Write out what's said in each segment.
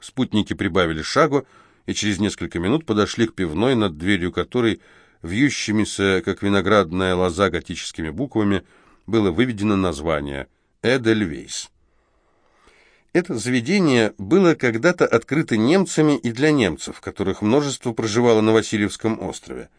Спутники прибавили шагу и через несколько минут подошли к пивной, над дверью которой, вьющимися, как виноградная лоза готическими буквами, было выведено название «Эдельвейс». Это заведение было когда-то открыто немцами и для немцев, которых множество проживало на Васильевском острове.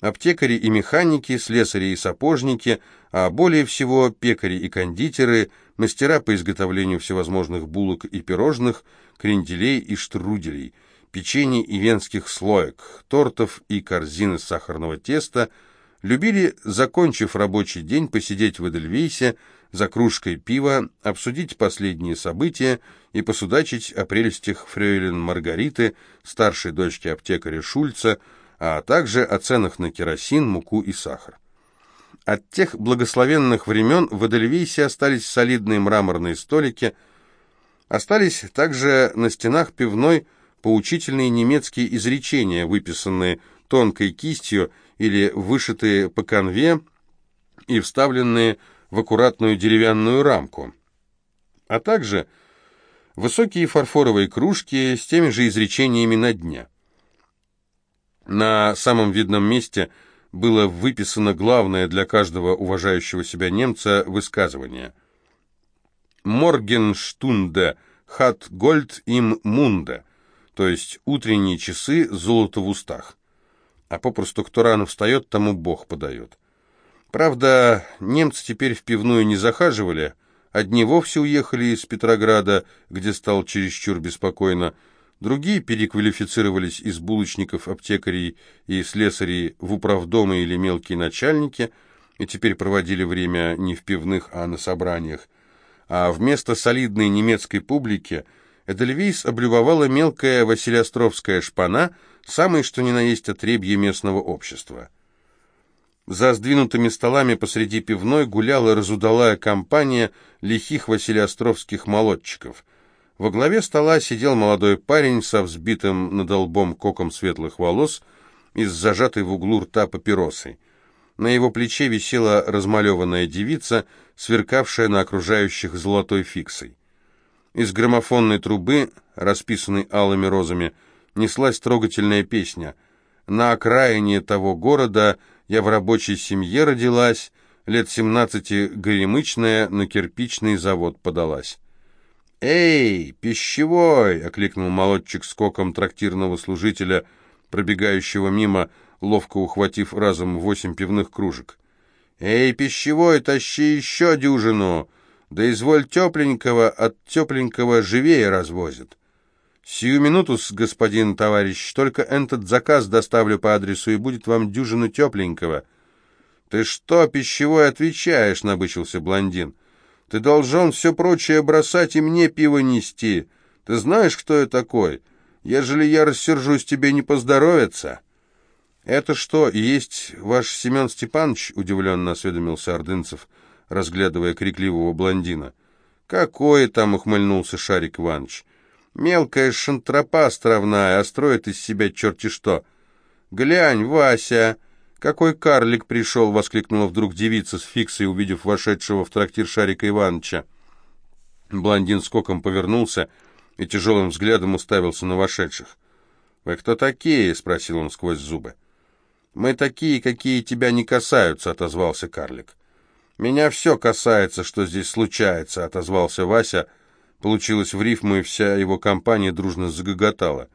Аптекари и механики, слесари и сапожники, а более всего пекари и кондитеры, мастера по изготовлению всевозможных булок и пирожных, кренделей и штруделей, печенье и венских слоек, тортов и корзины сахарного теста, любили, закончив рабочий день, посидеть в Эдельвейсе, за кружкой пива, обсудить последние события и посудачить о прелестях фрейлин Маргариты, старшей дочки аптекаря Шульца, а также о ценах на керосин, муку и сахар. От тех благословенных времен в Эдельвейсе остались солидные мраморные столики, остались также на стенах пивной поучительные немецкие изречения, выписанные тонкой кистью или вышитые по конве и вставленные в аккуратную деревянную рамку, а также высокие фарфоровые кружки с теми же изречениями на дне. На самом видном месте было выписано главное для каждого уважающего себя немца высказывание «Моргенштунде хат гольд им мунде», то есть «утренние часы золото в устах». А попросту кто рано встает, тому Бог подает. Правда, немцы теперь в пивную не захаживали, одни вовсе уехали из Петрограда, где стал чересчур беспокойно, другие переквалифицировались из булочников, аптекарей и слесарей в управдомы или мелкие начальники и теперь проводили время не в пивных, а на собраниях. А вместо солидной немецкой публики Эдельвейс облюбовала мелкая василиостровская шпана, самое что ни на есть отребье местного общества. За сдвинутыми столами посреди пивной гуляла разудалая компания лихих василиостровских молодчиков. Во главе стола сидел молодой парень со взбитым над лбом коком светлых волос и с зажатой в углу рта папиросой. На его плече висела размалеванная девица, сверкавшая на окружающих золотой фиксой. Из граммофонной трубы, расписанной алыми розами, неслась трогательная песня. На окраине того города я в рабочей семье родилась, лет семнадцати горемычная на кирпичный завод подалась. «Эй, пищевой!» — окликнул молодчик скоком трактирного служителя, пробегающего мимо, ловко ухватив разом восемь пивных кружек. «Эй, пищевой, тащи еще дюжину! Да изволь тепленького, от тепленького живее развозят!» «Сию минуту, господин товарищ, только этот заказ доставлю по адресу, и будет вам дюжину тепленького». «Ты что, пищевой, отвечаешь?» — набычился блондин. «Ты должен все прочее бросать и мне пиво нести. Ты знаешь, кто я такой? Ежели я рассержусь, тебе не поздоровится». «Это что, есть ваш Семен Степанович?» — удивленно осведомился Ордынцев, разглядывая крикливого блондина. «Какой там?» — ухмыльнулся Шарик Иванович. Мелкая шантропа островная, а строит из себя черти что. «Глянь, Вася!» «Какой карлик пришел!» — воскликнула вдруг девица с фиксой, увидев вошедшего в трактир Шарика Ивановича. Блондин скоком повернулся и тяжелым взглядом уставился на вошедших. «Вы кто такие?» — спросил он сквозь зубы. «Мы такие, какие тебя не касаются», — отозвался карлик. «Меня все касается, что здесь случается», — отозвался Вася, — Получилось в рифму, и вся его компания дружно загоготала.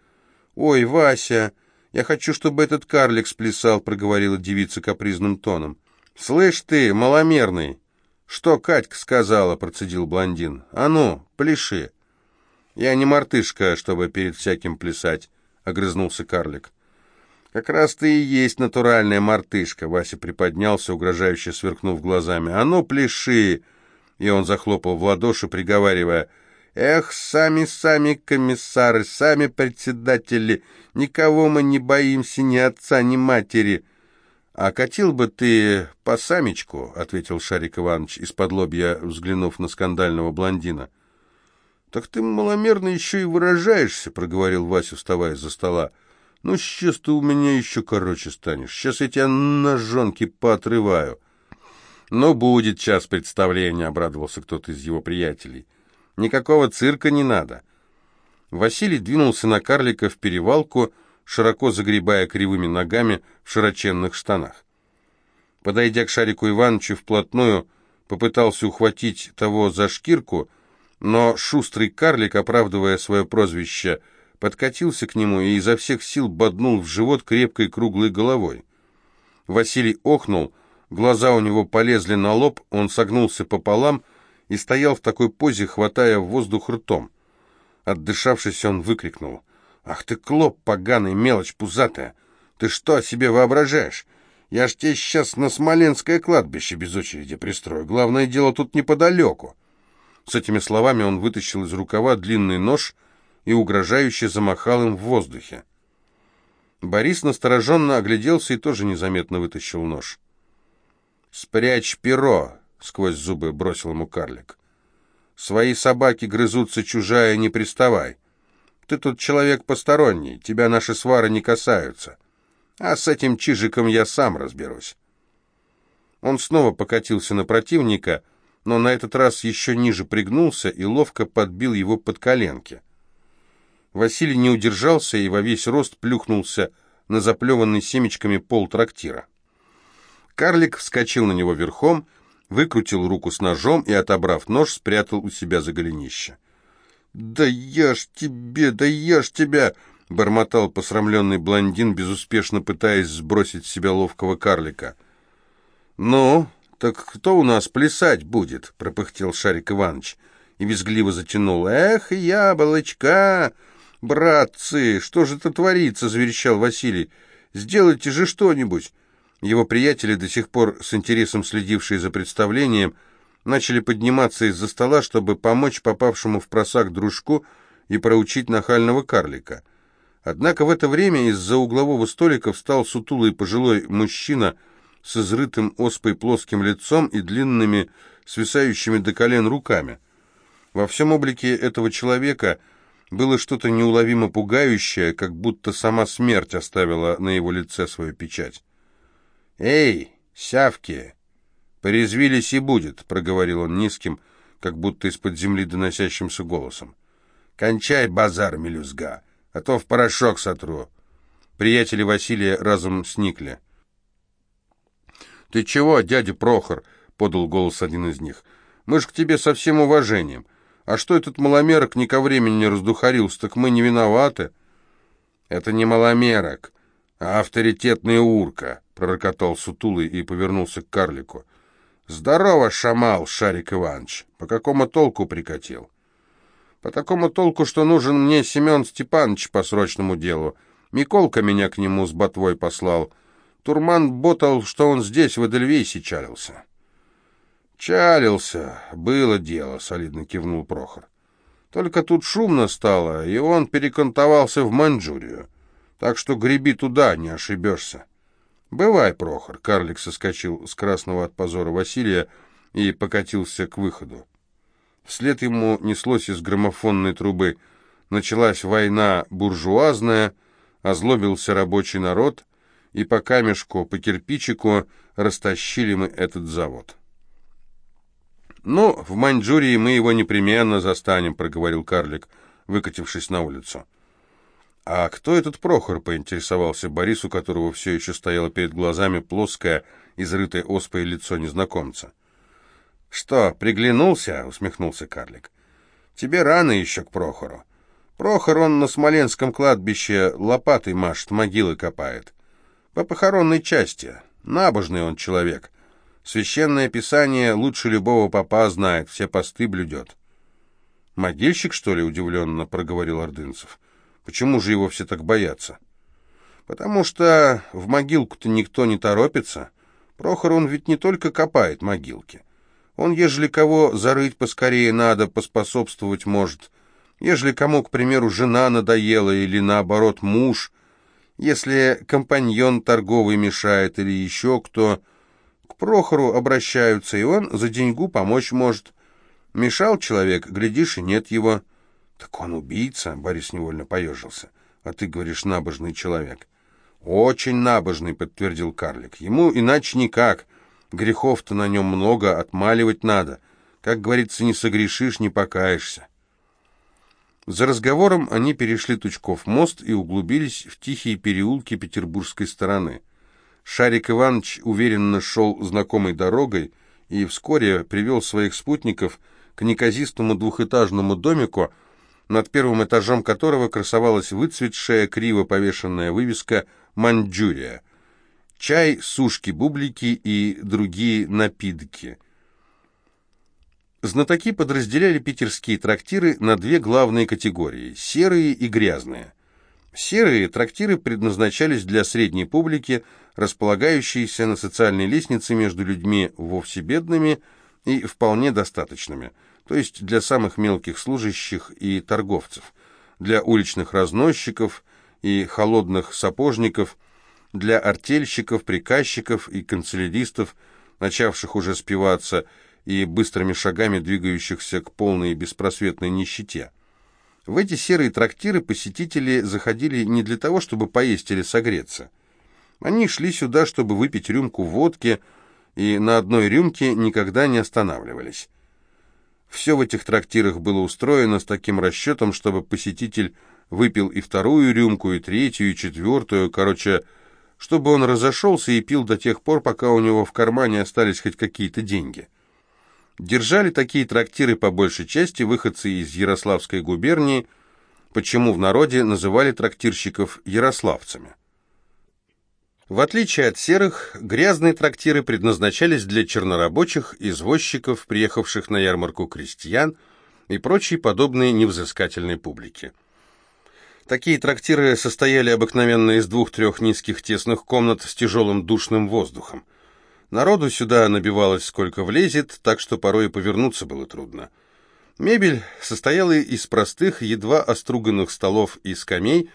«Ой, Вася, я хочу, чтобы этот карлик сплясал», — проговорила девица капризным тоном. «Слышь ты, маломерный!» «Что Катька сказала?» — процедил блондин. «А ну, пляши!» «Я не мартышка, чтобы перед всяким плясать», — огрызнулся карлик. «Как раз ты и есть натуральная мартышка», — Вася приподнялся, угрожающе сверкнув глазами. «А ну, пляши!» И он захлопал в ладоши, приговаривая — Эх, сами-сами комиссары, сами председатели, никого мы не боимся, ни отца, ни матери. А катил бы ты по самечку, — ответил Шарик Иванович, из-под лобья взглянув на скандального блондина. Так ты маломерно еще и выражаешься, — проговорил Вася, вставая за стола. Ну, сейчас ты у меня еще короче станешь. Сейчас я тебя ножонки поотрываю. Ну, будет час представления, — обрадовался кто-то из его приятелей. Никакого цирка не надо. Василий двинулся на карлика в перевалку, широко загребая кривыми ногами в широченных штанах. Подойдя к Шарику Ивановичу вплотную, попытался ухватить того за шкирку, но шустрый карлик, оправдывая свое прозвище, подкатился к нему и изо всех сил боднул в живот крепкой круглой головой. Василий охнул, глаза у него полезли на лоб, он согнулся пополам и стоял в такой позе, хватая воздух ртом. Отдышавшись, он выкрикнул. «Ах ты, клоп, поганый, мелочь пузатая! Ты что себе воображаешь? Я ж тебе сейчас на Смоленское кладбище без очереди пристрою. Главное дело тут неподалеку!» С этими словами он вытащил из рукава длинный нож и угрожающе замахал им в воздухе. Борис настороженно огляделся и тоже незаметно вытащил нож. «Спрячь перо!» — сквозь зубы бросил ему карлик. «Свои собаки грызутся, чужая, не приставай. Ты тут человек посторонний, тебя наши свары не касаются. А с этим чижиком я сам разберусь». Он снова покатился на противника, но на этот раз еще ниже пригнулся и ловко подбил его под коленки. Василий не удержался и во весь рост плюхнулся на заплеванный семечками пол трактира. Карлик вскочил на него верхом, выкрутил руку с ножом и, отобрав нож, спрятал у себя за голенище. «Да я ж тебе, да я ж тебя!» — бормотал посрамленный блондин, безуспешно пытаясь сбросить с себя ловкого карлика. «Ну, так кто у нас плясать будет?» — пропыхтел Шарик Иванович и визгливо затянул. «Эх, яблочко!» «Братцы, что же это творится?» — заверещал Василий. «Сделайте же что-нибудь!» Его приятели, до сих пор с интересом следившие за представлением, начали подниматься из-за стола, чтобы помочь попавшему в просак дружку и проучить нахального карлика. Однако в это время из-за углового столика встал сутулый пожилой мужчина с изрытым оспой плоским лицом и длинными, свисающими до колен руками. Во всем облике этого человека – было что-то неуловимо пугающее, как будто сама смерть оставила на его лице свою печать. «Эй, сявки! Порезвились и будет», — проговорил он низким, как будто из-под земли доносящимся голосом. «Кончай базар, мелюзга, а то в порошок сотру». Приятели Василия разом сникли. «Ты чего, дядя Прохор?» — подал голос один из них. «Мы ж к тебе со всем уважением. А что этот маломерок не ко времени раздухарился, так мы не виноваты. Это не маломерок, а авторитетный урка, пророкотал Сутулый и повернулся к карлику. Здорово, шамал, Шарик Иванович. По какому толку прикатил? По такому толку, что нужен мне Семен Степанович по срочному делу. Миколка меня к нему с ботвой послал. Турман ботал, что он здесь, в Эдельвейсе, чалился. «Чалился. Было дело», — солидно кивнул Прохор. «Только тут шумно стало, и он перекантовался в Маньчжурию. Так что греби туда, не ошибешься». «Бывай, Прохор», — карлик соскочил с красного от позора Василия и покатился к выходу. Вслед ему неслось из граммофонной трубы. Началась война буржуазная, озлобился рабочий народ, и по камешку, по кирпичику растащили мы этот завод. «Ну, в Маньчжурии мы его непременно застанем», — проговорил карлик, выкатившись на улицу. «А кто этот Прохор?» — поинтересовался Борис, у которого все еще стояло перед глазами плоское, изрытое оспой лицо незнакомца. «Что, приглянулся?» — усмехнулся карлик. «Тебе рано еще к Прохору. Прохор он на Смоленском кладбище лопатой машет, могилы копает. По похоронной части. Набожный он человек. Священное Писание лучше любого попа знает, все посты блюдет. «Могильщик, что ли?» — удивленно проговорил Ордынцев. «Почему же его все так боятся?» «Потому что в могилку-то никто не торопится. Прохор, он ведь не только копает могилки. Он, ежели кого зарыть поскорее надо, поспособствовать может. Ежели кому, к примеру, жена надоела или, наоборот, муж. Если компаньон торговый мешает или еще кто...» Прохору обращаются, и он за деньгу помочь может. Мешал человек, глядишь, и нет его. Так он убийца, Борис невольно поежился. А ты говоришь, набожный человек. Очень набожный, подтвердил карлик. Ему иначе никак. Грехов-то на нем много, отмаливать надо. Как говорится, не согрешишь, не покаешься. За разговором они перешли Тучков мост и углубились в тихие переулки петербургской стороны. Шарик Иванович уверенно шел знакомой дорогой и вскоре привел своих спутников к неказистому двухэтажному домику, над первым этажом которого красовалась выцветшая, криво повешенная вывеска «Маньчжурия». Чай, сушки-бублики и другие напитки. Знатоки подразделяли питерские трактиры на две главные категории – серые и грязные. Серые трактиры предназначались для средней публики, располагающейся на социальной лестнице между людьми вовсе бедными и вполне достаточными, то есть для самых мелких служащих и торговцев, для уличных разносчиков и холодных сапожников, для артельщиков, приказчиков и канцеляристов, начавших уже спиваться, и быстрыми шагами двигающихся к полной беспросветной нищете. В эти серые трактиры посетители заходили не для того, чтобы поесть или согреться. Они шли сюда, чтобы выпить рюмку водки, и на одной рюмке никогда не останавливались. Все в этих трактирах было устроено с таким расчетом, чтобы посетитель выпил и вторую рюмку, и третью, и четвертую, короче, чтобы он разошелся и пил до тех пор, пока у него в кармане остались хоть какие-то деньги. Держали такие трактиры по большей части выходцы из Ярославской губернии, почему в народе называли трактирщиков ярославцами. В отличие от серых, грязные трактиры предназначались для чернорабочих, извозчиков, приехавших на ярмарку крестьян и прочей подобной невзыскательной публики. Такие трактиры состояли обыкновенно из двух-трех низких тесных комнат с тяжелым душным воздухом. Народу сюда набивалось сколько влезет, так что порой и повернуться было трудно. Мебель состояла из простых, едва оструганных столов и скамей,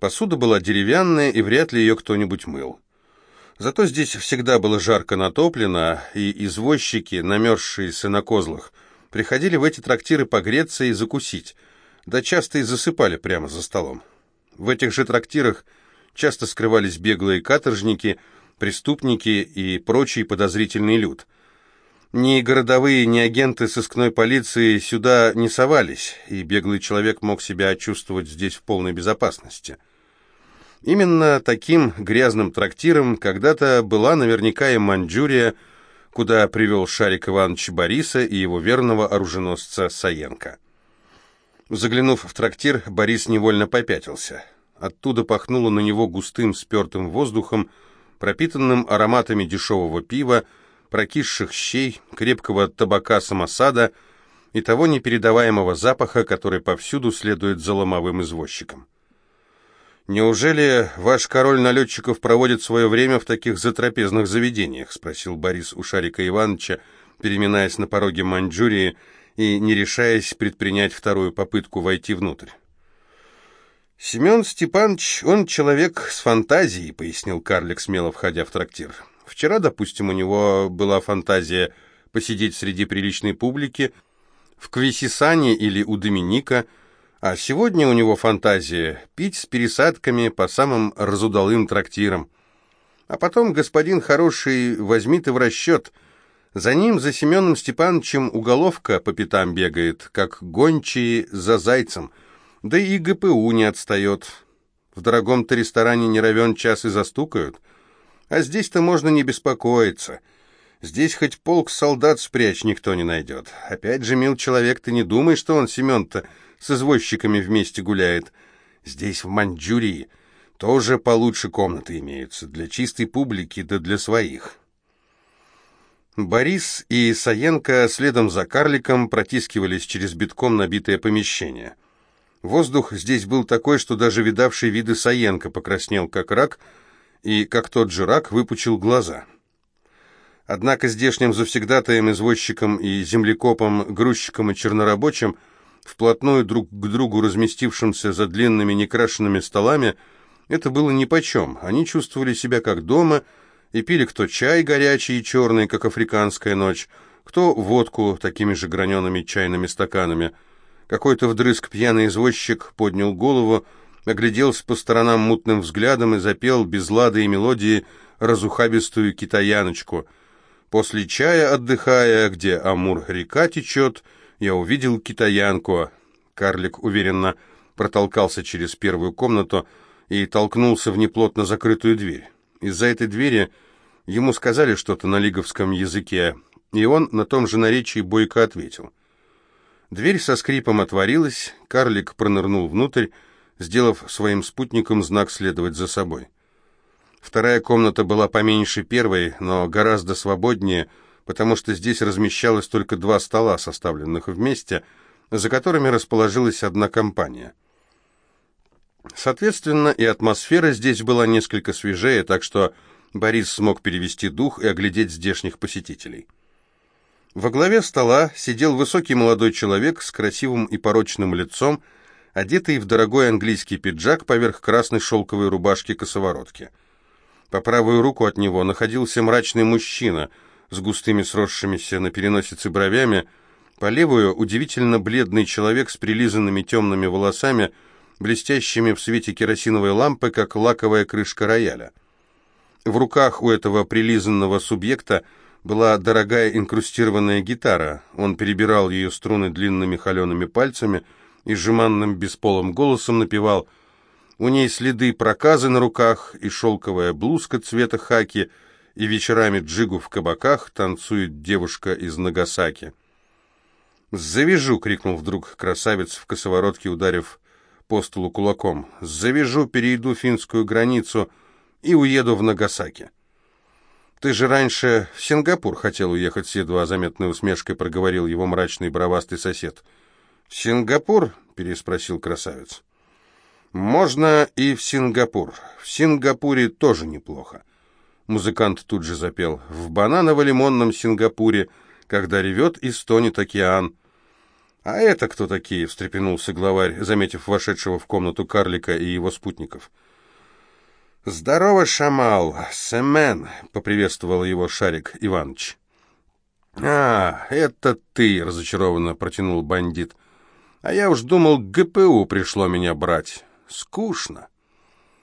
посуда была деревянная, и вряд ли ее кто-нибудь мыл. Зато здесь всегда было жарко натоплено, и извозчики, намерзшиеся на козлах, приходили в эти трактиры погреться и закусить, да часто и засыпали прямо за столом. В этих же трактирах часто скрывались беглые каторжники – преступники и прочий подозрительный люд. Ни городовые, ни агенты сыскной полиции сюда не совались, и беглый человек мог себя чувствовать здесь в полной безопасности. Именно таким грязным трактиром когда-то была наверняка и Маньчжурия, куда привел Шарик Иванович Бориса и его верного оруженосца Саенко. Заглянув в трактир, Борис невольно попятился. Оттуда пахнуло на него густым спертым воздухом, пропитанным ароматами дешевого пива, прокисших щей, крепкого табака самосада и того непередаваемого запаха, который повсюду следует за ломовым извозчиком. «Неужели ваш король налетчиков проводит свое время в таких затрапезных заведениях?» — спросил Борис у Шарика Ивановича, переминаясь на пороге Маньчжурии и не решаясь предпринять вторую попытку войти внутрь. «Семен Степанович, он человек с фантазией», — пояснил карлик, смело входя в трактир. «Вчера, допустим, у него была фантазия посидеть среди приличной публики в Квисисане или у Доминика, а сегодня у него фантазия пить с пересадками по самым разудалым трактирам. А потом господин хороший возьми ты в расчет. За ним, за Семеном Степановичем, уголовка по пятам бегает, как гончие за зайцем». Да и ГПУ не отстает. В дорогом-то ресторане не равен час и застукают. А здесь-то можно не беспокоиться. Здесь хоть полк солдат спрячь никто не найдет. Опять же, мил человек, ты не думай, что он, Семен-то, с извозчиками вместе гуляет. Здесь, в Маньчжурии, тоже получше комнаты имеются, для чистой публики да для своих». Борис и Саенко следом за карликом протискивались через битком набитое помещение. Воздух здесь был такой, что даже видавший виды Саенко покраснел как рак, и, как тот же рак, выпучил глаза. Однако здешним завсегдатаем, извозчикам и землекопам, грузчикам и чернорабочим, вплотную друг к другу разместившимся за длинными некрашенными столами, это было нипочем. Они чувствовали себя как дома и пили кто чай горячий и черный, как африканская ночь, кто водку такими же гранеными чайными стаканами – какой-то вдрызг пьяный извозчик поднял голову, огляделся по сторонам мутным взглядом и запел без лады и мелодии разухабистую китаяночку. После чая, отдыхая, где Амур-река течет, я увидел китаянку. Карлик уверенно протолкался через первую комнату и толкнулся в неплотно закрытую дверь. Из-за этой двери ему сказали что-то на лиговском языке, и он на том же наречии бойко ответил. Дверь со скрипом отворилась, карлик пронырнул внутрь, сделав своим спутникам знак следовать за собой. Вторая комната была поменьше первой, но гораздо свободнее, потому что здесь размещалось только два стола, составленных вместе, за которыми расположилась одна компания. Соответственно, и атмосфера здесь была несколько свежее, так что Борис смог перевести дух и оглядеть здешних посетителей. Во главе стола сидел высокий молодой человек с красивым и порочным лицом, одетый в дорогой английский пиджак поверх красной шелковой рубашки-косоворотки. По правую руку от него находился мрачный мужчина с густыми сросшимися на переносице бровями, по левую удивительно бледный человек с прилизанными темными волосами, блестящими в свете керосиновой лампы, как лаковая крышка рояля. В руках у этого прилизанного субъекта была дорогая инкрустированная гитара. Он перебирал ее струны длинными холеными пальцами и жеманным бесполым голосом напевал «У ней следы проказы на руках и шелковая блузка цвета хаки, и вечерами джигу в кабаках танцует девушка из Нагасаки». «Завяжу!» — крикнул вдруг красавец в косоворотке, ударив по столу кулаком. «Завяжу, перейду финскую границу и уеду в Нагасаки». «Ты же раньше в Сингапур хотел уехать», — с едва заметной усмешкой проговорил его мрачный бровастый сосед. «В Сингапур?» — переспросил красавец. «Можно и в Сингапур. В Сингапуре тоже неплохо». Музыкант тут же запел. «В бананово-лимонном Сингапуре, когда ревет и стонет океан». «А это кто такие?» — встрепенулся главарь, заметив вошедшего в комнату карлика и его спутников. — «Здорово, Шамал! Семен!» — поприветствовал его Шарик Иванович. «А, это ты!» — разочарованно протянул бандит. «А я уж думал, ГПУ пришло меня брать. Скучно.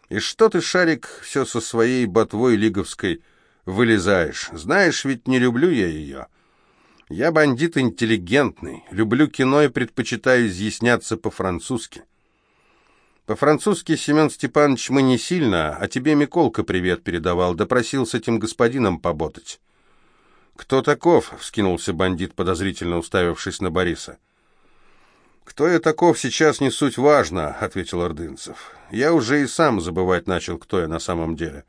И что ты, Шарик, все со своей ботвой лиговской вылезаешь? Знаешь, ведь не люблю я ее. Я бандит интеллигентный, люблю кино и предпочитаю изъясняться по-французски. По-французски, Семен Степанович, мы не сильно, а тебе Миколка привет передавал, допросил с этим господином поботать. «Кто таков?» — вскинулся бандит, подозрительно уставившись на Бориса. «Кто я таков, сейчас не суть важно», — ответил Ордынцев. «Я уже и сам забывать начал, кто я на самом деле.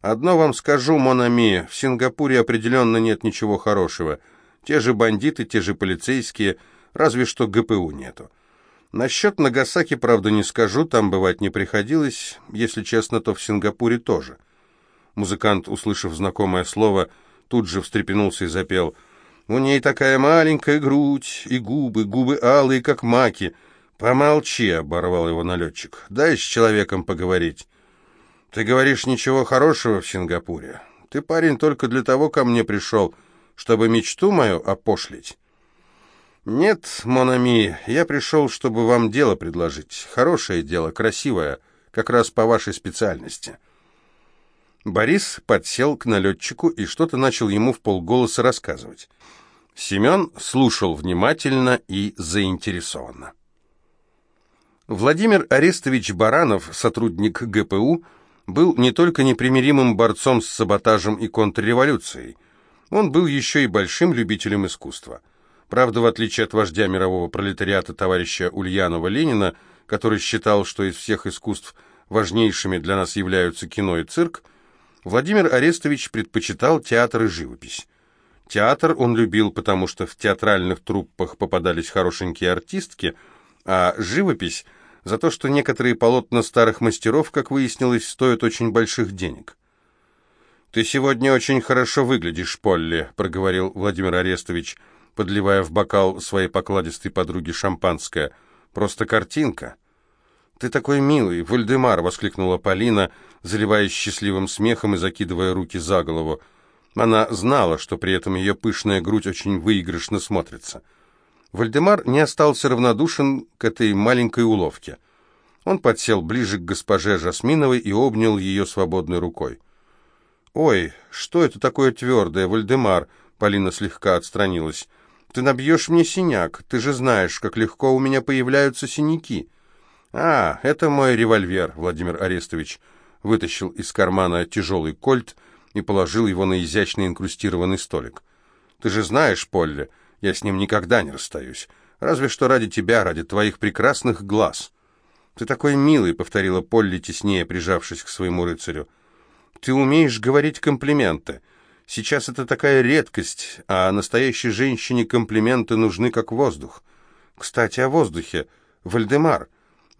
Одно вам скажу, Монами, в Сингапуре определенно нет ничего хорошего. Те же бандиты, те же полицейские, разве что ГПУ нету. Насчет Нагасаки, правда, не скажу, там бывать не приходилось, если честно, то в Сингапуре тоже. Музыкант, услышав знакомое слово, тут же встрепенулся и запел. «У ней такая маленькая грудь, и губы, губы алые, как маки». «Помолчи», — оборвал его налетчик, — «дай с человеком поговорить». «Ты говоришь ничего хорошего в Сингапуре. Ты, парень, только для того ко мне пришел, чтобы мечту мою опошлить». «Нет, Монами, я пришел, чтобы вам дело предложить. Хорошее дело, красивое, как раз по вашей специальности». Борис подсел к налетчику и что-то начал ему в полголоса рассказывать. Семен слушал внимательно и заинтересованно. Владимир Арестович Баранов, сотрудник ГПУ, был не только непримиримым борцом с саботажем и контрреволюцией, он был еще и большим любителем искусства – Правда, в отличие от вождя мирового пролетариата товарища Ульянова Ленина, который считал, что из всех искусств важнейшими для нас являются кино и цирк, Владимир Арестович предпочитал театр и живопись. Театр он любил, потому что в театральных труппах попадались хорошенькие артистки, а живопись за то, что некоторые полотна старых мастеров, как выяснилось, стоят очень больших денег. «Ты сегодня очень хорошо выглядишь, Полли», — проговорил Владимир Арестович, — подливая в бокал своей покладистой подруги шампанское. «Просто картинка». «Ты такой милый, Вальдемар!» — воскликнула Полина, заливаясь счастливым смехом и закидывая руки за голову. Она знала, что при этом ее пышная грудь очень выигрышно смотрится. Вальдемар не остался равнодушен к этой маленькой уловке. Он подсел ближе к госпоже Жасминовой и обнял ее свободной рукой. «Ой, что это такое твердое, Вальдемар?» Полина слегка отстранилась. Ты набьешь мне синяк. Ты же знаешь, как легко у меня появляются синяки». «А, это мой револьвер, Владимир Арестович», вытащил из кармана тяжелый кольт и положил его на изящно инкрустированный столик. «Ты же знаешь, Полли, я с ним никогда не расстаюсь. Разве что ради тебя, ради твоих прекрасных глаз». «Ты такой милый», — повторила Полли, теснее прижавшись к своему рыцарю. «Ты умеешь говорить комплименты. Сейчас это такая редкость, а настоящей женщине комплименты нужны как воздух. Кстати, о воздухе. Вальдемар,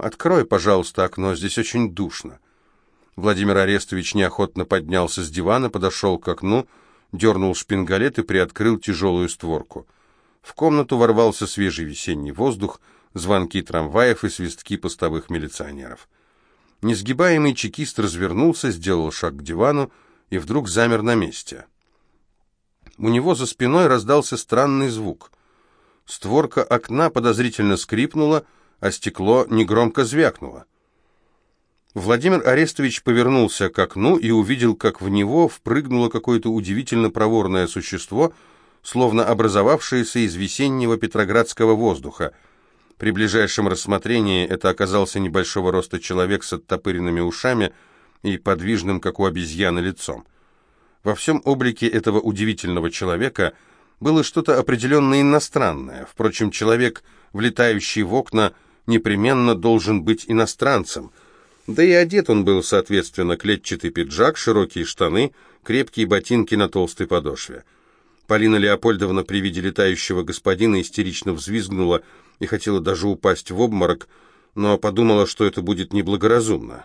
открой, пожалуйста, окно, здесь очень душно». Владимир Арестович неохотно поднялся с дивана, подошел к окну, дернул шпингалет и приоткрыл тяжелую створку. В комнату ворвался свежий весенний воздух, звонки трамваев и свистки постовых милиционеров. Несгибаемый чекист развернулся, сделал шаг к дивану и вдруг замер на месте. У него за спиной раздался странный звук. Створка окна подозрительно скрипнула, а стекло негромко звякнуло. Владимир Арестович повернулся к окну и увидел, как в него впрыгнуло какое-то удивительно проворное существо, словно образовавшееся из весеннего петроградского воздуха. При ближайшем рассмотрении это оказался небольшого роста человек с оттопыренными ушами и подвижным, как у обезьяны, лицом. Во всем облике этого удивительного человека было что-то определенно иностранное. Впрочем, человек, влетающий в окна, непременно должен быть иностранцем – да и одет он был, соответственно, клетчатый пиджак, широкие штаны, крепкие ботинки на толстой подошве. Полина Леопольдовна при виде летающего господина истерично взвизгнула и хотела даже упасть в обморок, но подумала, что это будет неблагоразумно.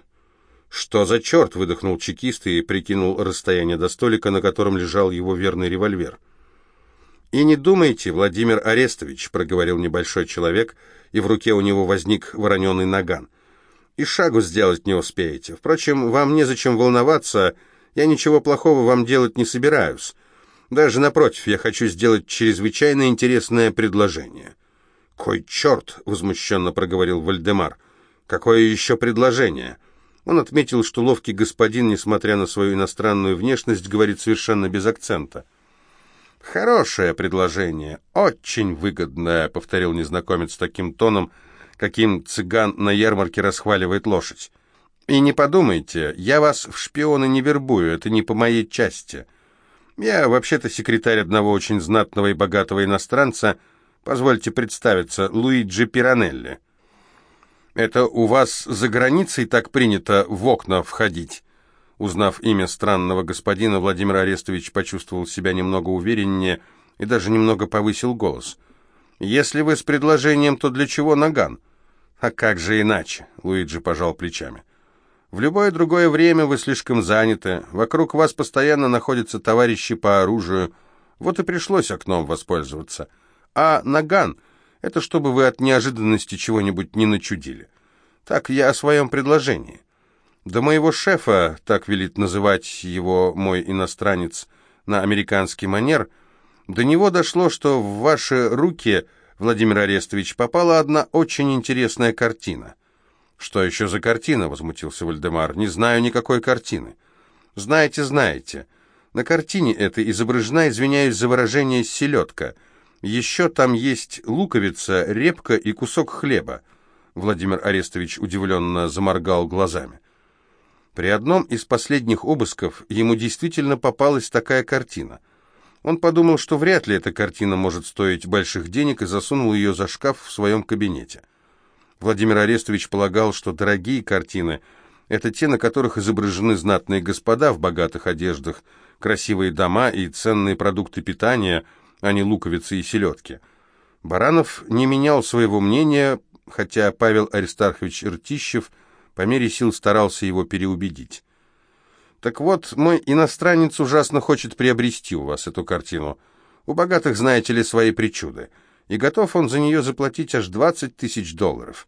«Что за черт?» — выдохнул чекист и прикинул расстояние до столика, на котором лежал его верный револьвер. «И не думайте, Владимир Арестович», — проговорил небольшой человек, и в руке у него возник вороненый наган и шагу сделать не успеете. Впрочем, вам незачем волноваться, я ничего плохого вам делать не собираюсь. Даже напротив, я хочу сделать чрезвычайно интересное предложение». «Кой черт!» — возмущенно проговорил Вальдемар. «Какое еще предложение?» Он отметил, что ловкий господин, несмотря на свою иностранную внешность, говорит совершенно без акцента. «Хорошее предложение, очень выгодное», — повторил незнакомец таким тоном, — каким цыган на ярмарке расхваливает лошадь. И не подумайте, я вас в шпионы не вербую, это не по моей части. Я вообще-то секретарь одного очень знатного и богатого иностранца, позвольте представиться, Луиджи Пиранелли. Это у вас за границей так принято в окна входить? Узнав имя странного господина, Владимир Арестович почувствовал себя немного увереннее и даже немного повысил голос. «Если вы с предложением, то для чего наган? «А как же иначе?» — Луиджи пожал плечами. «В любое другое время вы слишком заняты, вокруг вас постоянно находятся товарищи по оружию, вот и пришлось окном воспользоваться. А наган — это чтобы вы от неожиданности чего-нибудь не начудили. Так я о своем предложении. До моего шефа, так велит называть его мой иностранец на американский манер, до него дошло, что в ваши руки — Владимир Арестович, попала одна очень интересная картина. «Что еще за картина?» — возмутился Вальдемар. «Не знаю никакой картины». «Знаете, знаете. На картине этой изображена, извиняюсь за выражение, селедка. Еще там есть луковица, репка и кусок хлеба». Владимир Арестович удивленно заморгал глазами. При одном из последних обысков ему действительно попалась такая картина — он подумал, что вряд ли эта картина может стоить больших денег, и засунул ее за шкаф в своем кабинете. Владимир Арестович полагал, что дорогие картины – это те, на которых изображены знатные господа в богатых одеждах, красивые дома и ценные продукты питания, а не луковицы и селедки. Баранов не менял своего мнения, хотя Павел Аристархович Ртищев по мере сил старался его переубедить. Так вот, мой иностранец ужасно хочет приобрести у вас эту картину. У богатых, знаете ли, свои причуды. И готов он за нее заплатить аж 20 тысяч долларов.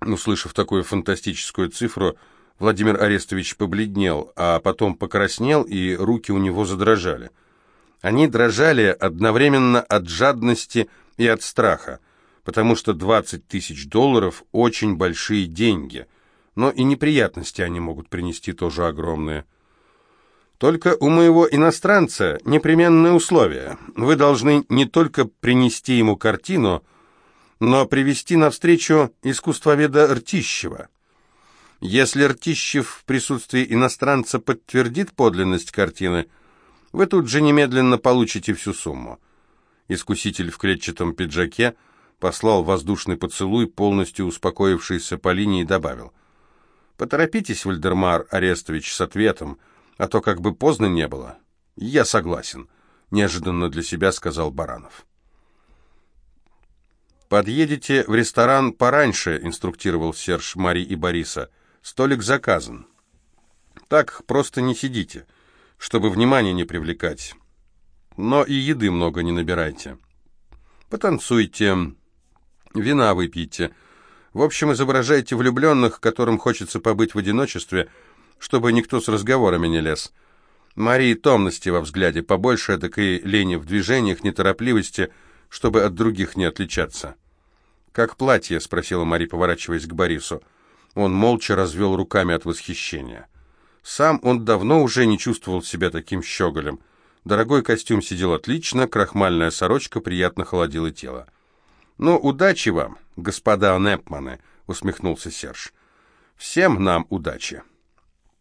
Услышав такую фантастическую цифру, Владимир Арестович побледнел, а потом покраснел, и руки у него задрожали. Они дрожали одновременно от жадности и от страха, потому что 20 тысяч долларов – очень большие деньги – но и неприятности они могут принести тоже огромные. Только у моего иностранца непременное условие. Вы должны не только принести ему картину, но привести навстречу искусствоведа Ртищева. Если Ртищев в присутствии иностранца подтвердит подлинность картины, вы тут же немедленно получите всю сумму. Искуситель в клетчатом пиджаке послал воздушный поцелуй, полностью успокоившийся по линии, добавил. «Поторопитесь, Вальдермар Арестович, с ответом, а то как бы поздно не было». «Я согласен», — неожиданно для себя сказал Баранов. «Подъедете в ресторан пораньше», — инструктировал Серж Мари и Бориса. «Столик заказан». «Так просто не сидите, чтобы внимание не привлекать. Но и еды много не набирайте. Потанцуйте, вина выпейте. В общем, изображайте влюбленных, которым хочется побыть в одиночестве, чтобы никто с разговорами не лез. Марии томности во взгляде, побольше так и лени в движениях, неторопливости — чтобы от других не отличаться. «Как платье?» — спросила Мари, поворачиваясь к Борису. Он молча развел руками от восхищения. Сам он давно уже не чувствовал себя таким щеголем. Дорогой костюм сидел отлично, крахмальная сорочка приятно холодила тело. «Ну, удачи вам, господа Непманы!» — усмехнулся Серж. «Всем нам удачи!»